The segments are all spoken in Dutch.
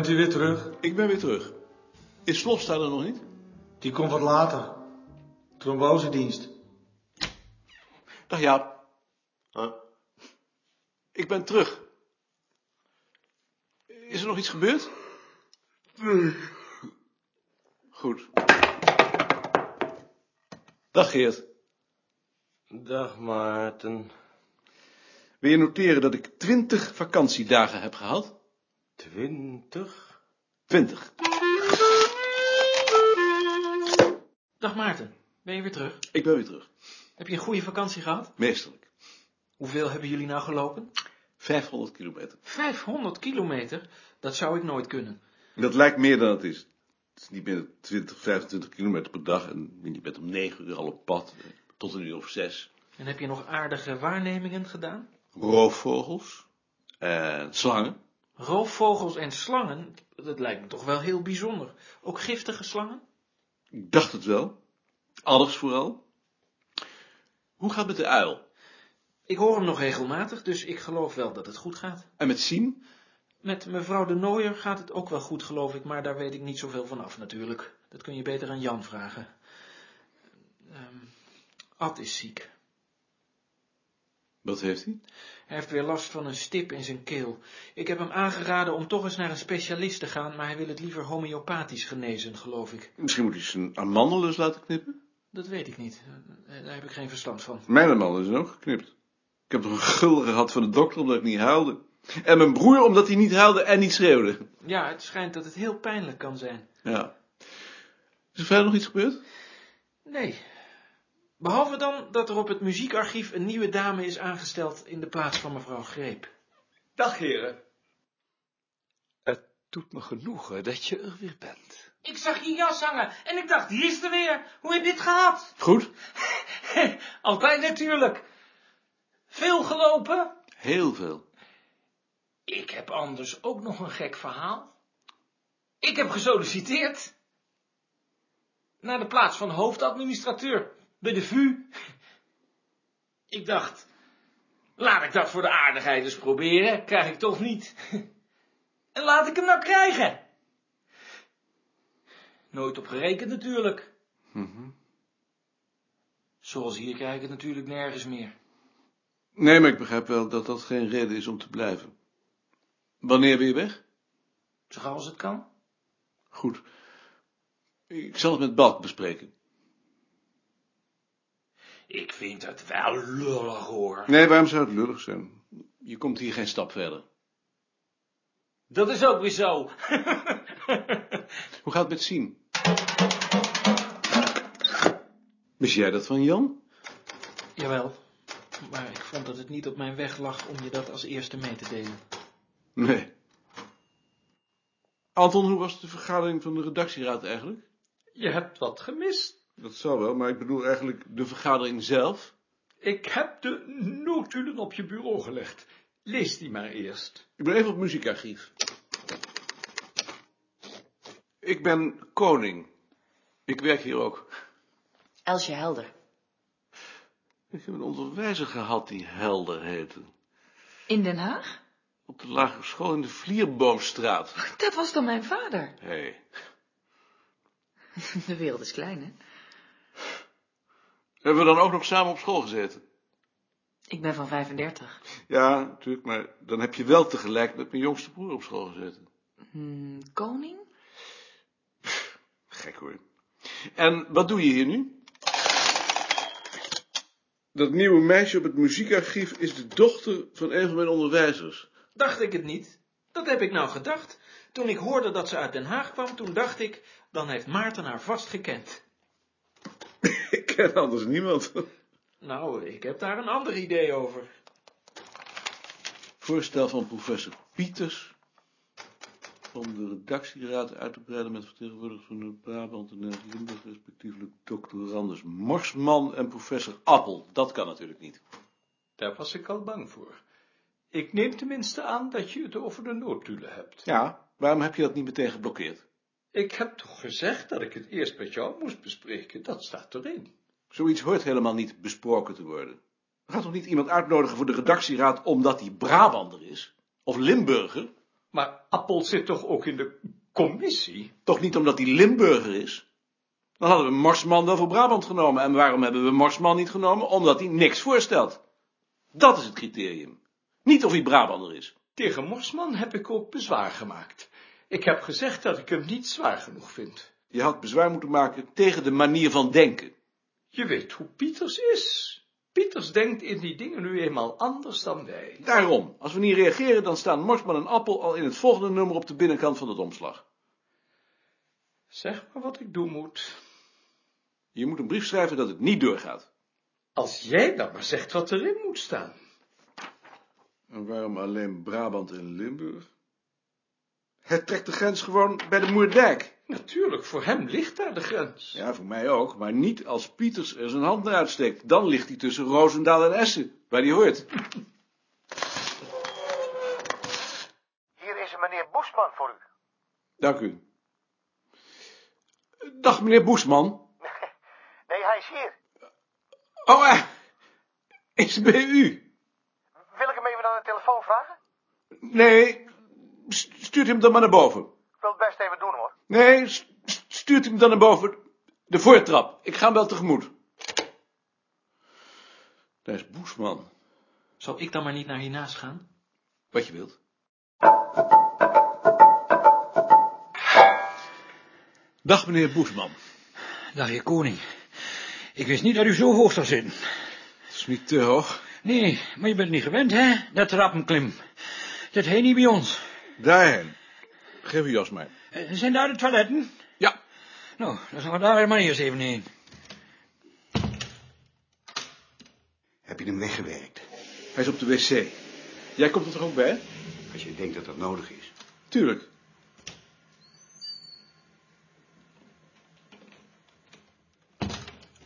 Bent u weer terug? Ik ben weer terug. Is Slofsta er nog niet? Die komt wat later. Trombosedienst. Dag Jaap. Ik ben terug. Is er nog iets gebeurd? Goed. Dag Geert. Dag Maarten. Wil je noteren dat ik twintig vakantiedagen heb gehad? Twintig? Twintig. Dag Maarten, ben je weer terug? Ik ben weer terug. Heb je een goede vakantie gehad? Meesterlijk. Hoeveel hebben jullie nou gelopen? 500 kilometer. 500 kilometer? Dat zou ik nooit kunnen. Dat lijkt meer dan het is. Het is niet meer 20, 25 kilometer per dag en je bent om 9 uur al op pad, eh, tot een uur of zes. En heb je nog aardige waarnemingen gedaan? Roofvogels en slangen. Roofvogels en slangen, dat lijkt me toch wel heel bijzonder. Ook giftige slangen? Ik dacht het wel. Adders vooral. Hoe gaat het met de uil? Ik hoor hem nog regelmatig, dus ik geloof wel dat het goed gaat. En met Siem? Met mevrouw de Nooier gaat het ook wel goed, geloof ik, maar daar weet ik niet zoveel van af natuurlijk. Dat kun je beter aan Jan vragen. Ehm Ad is ziek. Wat heeft hij? Hij heeft weer last van een stip in zijn keel. Ik heb hem aangeraden om toch eens naar een specialist te gaan, maar hij wil het liever homeopathisch genezen, geloof ik. Misschien moet hij zijn amandelen eens laten knippen. Dat weet ik niet. Daar heb ik geen verstand van. Mijn amandelen zijn ook geknipt. Ik heb nog een gul gehad van de dokter omdat ik niet huilde. En mijn broer omdat hij niet huilde en niet schreeuwde. Ja, het schijnt dat het heel pijnlijk kan zijn. Ja. Is er verder nog iets gebeurd? Nee. Behalve dan dat er op het muziekarchief een nieuwe dame is aangesteld in de plaats van mevrouw Greep. Dag heren. Het doet me genoegen dat je er weer bent. Ik zag je jas hangen en ik dacht, die is er weer. Hoe heb je het gehad? Goed. Altijd natuurlijk. Veel gelopen? Heel veel. Ik heb anders ook nog een gek verhaal. Ik heb gesolliciteerd. Naar de plaats van hoofdadministrateur bij de VU. Ik dacht, laat ik dat voor de aardigheid eens proberen. Krijg ik toch niet. En laat ik hem nou krijgen. Nooit op gerekend natuurlijk. Zoals hier krijg ik het natuurlijk nergens meer. Nee, maar ik begrijp wel dat dat geen reden is om te blijven. Wanneer weer weg? Zo gauw als het kan. Goed. Ik zal het met Balk bespreken. Ik vind het wel lullig hoor. Nee, waarom zou het lullig zijn? Je komt hier geen stap verder. Dat is ook weer zo. Hoe gaat het met Siem? Wist jij dat van Jan? Jawel, maar ik vond dat het niet op mijn weg lag om je dat als eerste mee te delen. Nee. Anton, hoe was de vergadering van de redactieraad eigenlijk? Je hebt wat gemist. Dat zal wel, maar ik bedoel eigenlijk de vergadering zelf. Ik heb de notulen op je bureau gelegd. Lees die maar eerst. Ik ben even op het muziekarchief. Ik ben koning. Ik werk hier ook. Elsje Helder. Ik heb een onderwijzer gehad die Helder heette. In Den Haag? Op de lagere school in de Vlierboomstraat. Dat was dan mijn vader. Hé, hey. De wereld is klein, hè? Hebben we dan ook nog samen op school gezeten? Ik ben van 35. Ja, natuurlijk, maar dan heb je wel tegelijk met mijn jongste broer op school gezeten. Hmm, koning? Gek hoor. En wat doe je hier nu? Dat nieuwe meisje op het muziekarchief is de dochter van een van mijn onderwijzers. Dacht ik het niet? Dat heb ik nou gedacht. Toen ik hoorde dat ze uit Den Haag kwam, toen dacht ik, dan heeft Maarten haar vast gekend. Ken anders niemand. Nou, ik heb daar een ander idee over. Voorstel van professor Pieters om de redactieraad uit te breiden met vertegenwoordigers van de Brabant en Limburg, respectievelijk doctorandus Marsman en professor Appel. Dat kan natuurlijk niet. Daar was ik al bang voor. Ik neem tenminste aan dat je het over de notulen hebt. Ja, waarom heb je dat niet meteen geblokkeerd? Ik heb toch gezegd dat ik het eerst met jou moest bespreken. Dat staat erin. Zoiets hoort helemaal niet besproken te worden. We gaan toch niet iemand uitnodigen voor de redactieraad omdat hij Brabander is? Of Limburger? Maar Appel zit toch ook in de commissie? Toch niet omdat hij Limburger is? Dan hadden we Marsman wel voor Brabant genomen. En waarom hebben we Marsman niet genomen? Omdat hij niks voorstelt. Dat is het criterium. Niet of hij Brabander is. Tegen Morsman heb ik ook bezwaar gemaakt. Ik heb gezegd dat ik hem niet zwaar genoeg vind. Je had bezwaar moeten maken tegen de manier van denken. Je weet hoe Pieters is. Pieters denkt in die dingen nu eenmaal anders dan wij. Daarom, als we niet reageren, dan staan Marsman en Appel al in het volgende nummer op de binnenkant van het omslag. Zeg maar wat ik doen moet. Je moet een brief schrijven dat het niet doorgaat. Als jij dan maar zegt wat erin moet staan. En waarom alleen Brabant en Limburg? Het trekt de grens gewoon bij de Moerdijk. Natuurlijk, voor hem ligt daar de grens. Ja, voor mij ook, maar niet als Pieters er zijn hand naar uitsteekt. Dan ligt hij tussen Roosendaal en Essen, waar hij hoort. Hier is een meneer Boesman voor u. Dank u. Dag, meneer Boesman. Nee, hij is hier. Oh, eh, is het bij u? Wil ik hem even aan de telefoon vragen? Nee, stuurt hem dan maar naar boven. Ik wil het best even doen, hoor. Nee, st- st- stuurt hem dan naar boven. De voortrap. Ik ga hem wel tegemoet. Daar is Boesman. Zal ik dan maar niet naar hiernaast gaan? Wat je wilt. Dag, meneer Boesman. Dag, heer Koning. Ik wist niet dat u zo hoog zou zitten. Het is niet te hoog. Nee, maar je bent niet gewend, hè? Dat trappenklim. Dat heet niet bij ons. Daarheen. Geef uw jas mij. Eh, Zijn daar de toiletten? Ja. Nou, dan gaan we daar maar eerst even heen. Heb je hem weggewerkt? Hij is op de wc. Jij komt er toch ook bij? Als je denkt dat dat nodig is. Tuurlijk.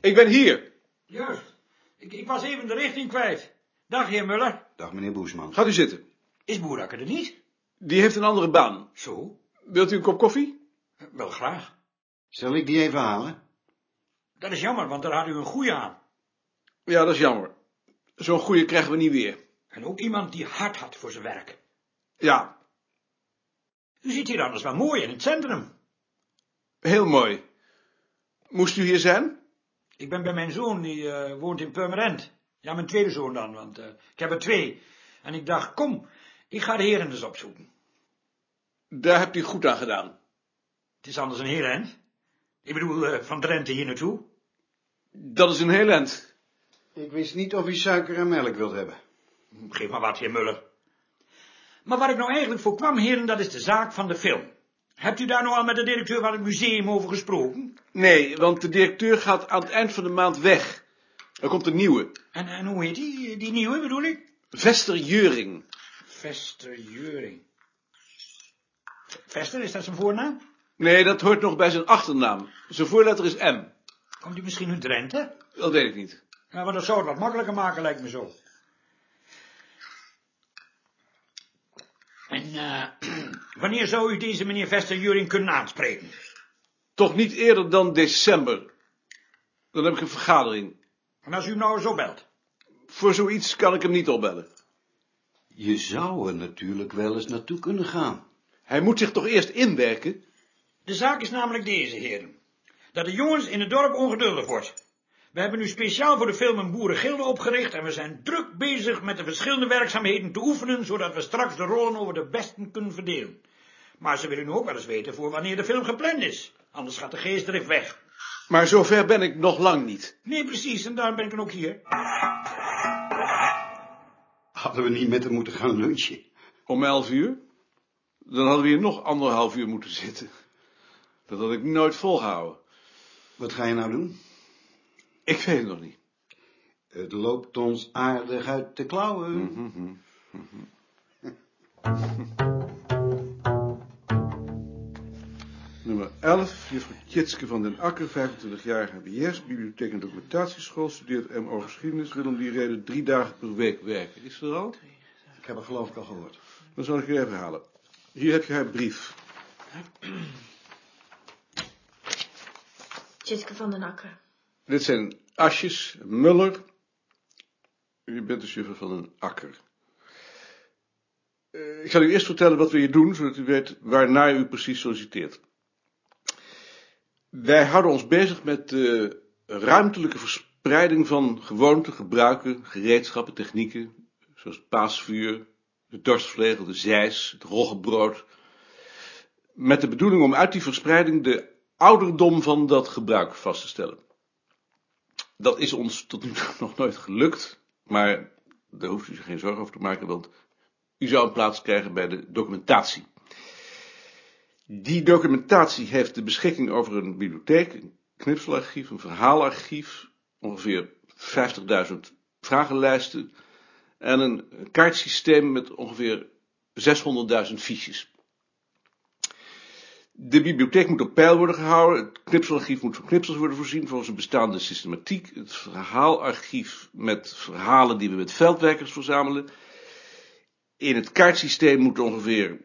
Ik ben hier. Juist. Ik, ik was even de richting kwijt. Dag, heer Muller. Dag, meneer Boesman. Gaat u zitten. Is Boerakker er niet? Die heeft een andere baan. Zo? Wilt u een kop koffie? Wel graag. Zal ik die even halen? Dat is jammer, want daar had u een goeie aan. Ja, dat is jammer. Zo'n goeie krijgen we niet weer. En ook iemand die hart had voor zijn werk. Ja, U ziet hier anders wel mooi in het centrum. heel mooi. Moest u hier zijn? Ik ben bij mijn zoon, die eh, woont in Purmerend. Ja, mijn tweede zoon dan, want eh, ik heb er twee. En ik dacht, kom, ik ga de heren eens opzoeken. Daar hebt u goed aan gedaan. Het is anders een heel eind. Ik bedoel, eh, van Drenthe hier naartoe. Dat is een heel eind. Ik wist niet of u suiker en melk wilt hebben. Geef maar wat, heer Muller. Maar waar ik nou eigenlijk voor kwam, heren, dat is de zaak van de film. Hebt u daar nou al met de directeur van het museum over gesproken? Nee, want de directeur gaat aan het eind van de maand weg. Er komt een nieuwe. En, en hoe heet die, die nieuwe bedoel ik? Vester Juring. Vester Juring. Vester, is dat zijn voornaam? Nee, dat hoort nog bij zijn achternaam. Zijn voorletter is M. Komt u misschien uit Drenthe? Dat weet ik niet. Ja, maar dat zou het wat makkelijker maken, lijkt me zo. En eh, wanneer zou u deze meneer Vester Juring kunnen aanspreken? Toch niet eerder dan december. Dan heb ik een vergadering. En als u nou zo belt? Voor zoiets kan ik hem niet opbellen. Je zou er natuurlijk wel eens naartoe kunnen gaan. Hij moet zich toch eerst inwerken? De zaak is namelijk deze, heren. Dat de jongens in het dorp ongeduldig wordt. We hebben nu speciaal voor de film een boerengilde opgericht en we zijn druk bezig met de verschillende werkzaamheden te oefenen, zodat we straks de rollen over de besten kunnen verdelen. Maar ze willen nu ook wel eens weten voor wanneer de film gepland is. Anders gaat de geestdrift weg. Maar zover ben ik nog lang niet. Nee, precies, en daarom ben ik dan ook hier. Hadden we niet met hem moeten gaan lunchen? Om elf uur? Dan hadden we hier nog anderhalf uur moeten zitten. Dat had ik nooit volgehouden. Wat ga je nou doen? Ik weet het nog niet. Het loopt ons aardig uit de klauwen. Mhm. Nummer 11, juffrouw Tjitske van den Akker, 25 jaar HBS, bibliotheek en documentatieschool, studeert MO geschiedenis, wil om die reden drie dagen per week werken. Is er al? Ik heb het geloof ik al gehoord. Dan zal ik er even halen. Hier heb je haar brief. Tjitske van den Akker. Dit zijn Asjes, Muller. U bent dus juffrouw van den Akker. Eh, ik ga u eerst vertellen wat we hier doen, zodat u weet waarnaar u precies solliciteert. Wij houden ons bezig met de ruimtelijke verspreiding van gewoonten, gebruiken, gereedschappen, technieken, zoals het paasvuur, de dorstvlegel, de zeis, het roggebrood, met de bedoeling om uit die verspreiding de ouderdom van dat gebruik vast te stellen. Dat is ons tot nu toe nog nooit gelukt, maar daar hoeft u zich geen zorgen over te maken, want u zou een plaats krijgen bij de documentatie. Die documentatie heeft de beschikking over een bibliotheek, een knipselarchief, een verhaalarchief, ongeveer 50.000 vragenlijsten en een kaartsysteem met ongeveer 600.000 fiches. De bibliotheek moet op peil worden gehouden, het knipselarchief moet van knipsels worden voorzien volgens een bestaande systematiek, het verhaalarchief met verhalen die we met veldwerkers verzamelen. In het kaartsysteem moeten ongeveer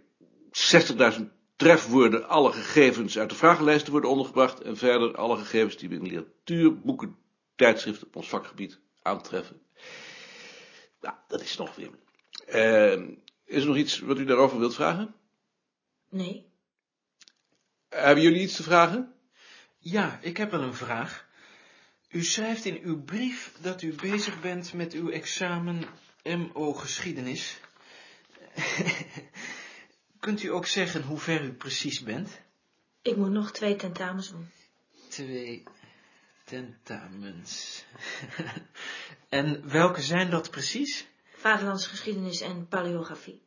60.000 trefwoorden alle gegevens uit de vragenlijsten worden ondergebracht en verder alle gegevens die we in literatuur, boeken, tijdschriften op ons vakgebied aantreffen. Nou, dat is nog weer. Uh, is er nog iets wat u daarover wilt vragen? Nee. Hebben jullie iets te vragen? Ja, ik heb wel een vraag. U schrijft in uw brief dat u bezig bent met uw examen MO geschiedenis. Kunt u ook zeggen hoe ver u precies bent? Ik moet nog twee tentamens doen. Twee tentamens. en welke zijn dat precies? Vaderlandse geschiedenis en paleografie.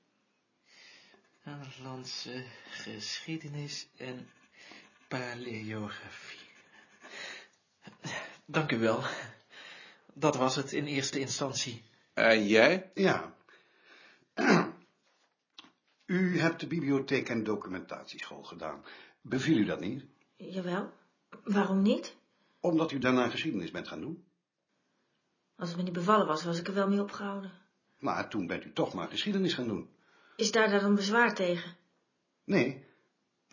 Vaderlandse geschiedenis en paleografie. Dank u wel. Dat was het in eerste instantie. En jij? Ja. U hebt de bibliotheek en documentatieschool gedaan. Beviel u dat niet? Jawel. Waarom niet? Omdat u daarna geschiedenis bent gaan doen. Als het me niet bevallen was, was ik er wel mee opgehouden. Maar toen bent u toch maar geschiedenis gaan doen. Is daar dan bezwaar tegen? Nee.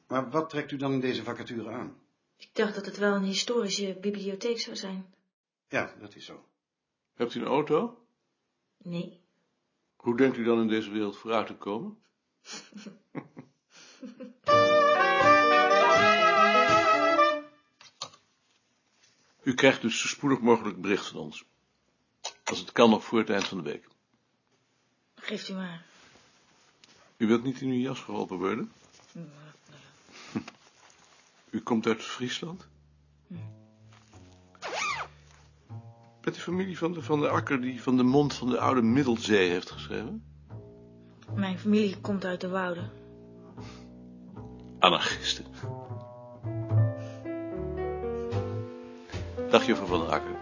Maar wat trekt u dan in deze vacature aan? Ik dacht dat het wel een historische bibliotheek zou zijn. Ja, dat is zo. Hebt u een auto? Nee. Hoe denkt u dan in deze wereld vooruit te komen? U krijgt dus zo spoedig mogelijk bericht van ons. Als het kan nog voor het eind van de week. Geeft u maar. U wilt niet in uw jas geholpen worden? U komt uit Friesland? Met de familie van de, van de Akker die van de mond van de oude Middelzee heeft geschreven? Mijn familie komt uit de wouden. Anarchisten. Dag juffrouw van der Akker.